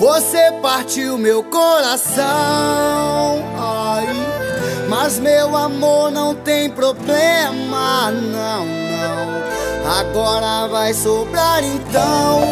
Você partiu meu coração, ai, mas meu amor não tem problema, não, não. Agora vai sobrar então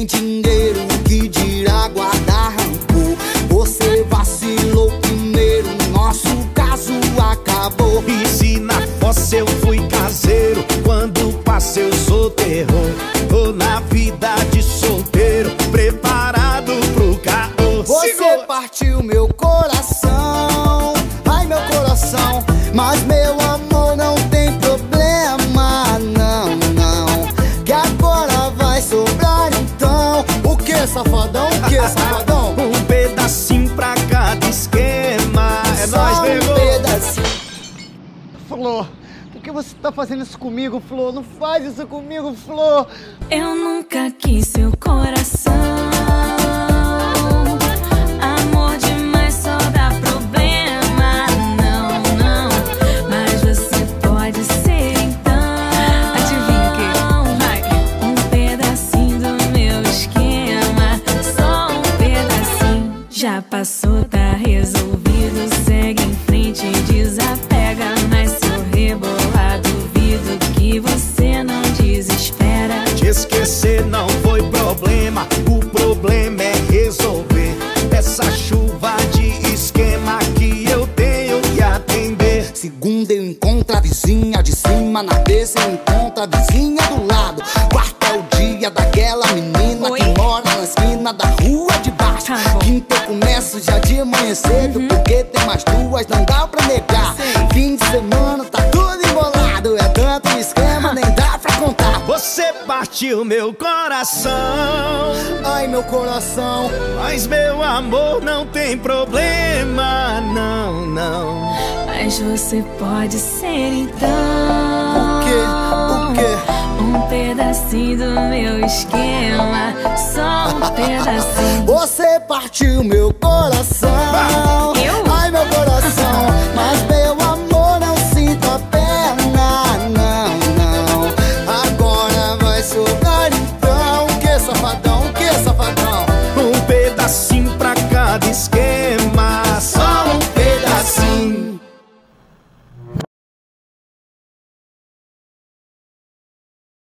sou terror. Tô na vida de solteiro, preparado pro carro. Você Segura. partiu meu coração, ai meu coração, mas meu amor não tem problema, não, não. Que agora vai sobrar então. O que, safadão? O que, safadão? um pedacinho pra cada esquema. É Só nóis, um pegou. pedacinho. Flor, por que você tá fazendo isso comigo, Flor? Não faz isso comigo, Flor! Eu nunca quis seu coração. Amor demais só dá problema. Não, não. Mas você pode ser então. Adivinha o. Um pedacinho do meu esquema. Só um pedacinho. Já passou, esquecer não foi problema, o problema é resolver essa chuva de esquema que eu tenho que atender. Segunda eu encontro a vizinha de cima, na terça eu encontro a vizinha do lado. Quarta é o dia daquela menina Oi? que mora na esquina da rua de baixo. Tá. Quinta eu começo já de manhã cedo, porque tem mais duas, não dá pra negar. Sei. Fim de semana tá tudo embolado, é tanto esquema, Você partiu meu coração, Ai meu coração, mas meu amor não tem problema, não, não. Mas você pode ser então. o quê? O quê? Um pedacinho do meu esquema. Só um pedacinho. Você partiu meu coração. haga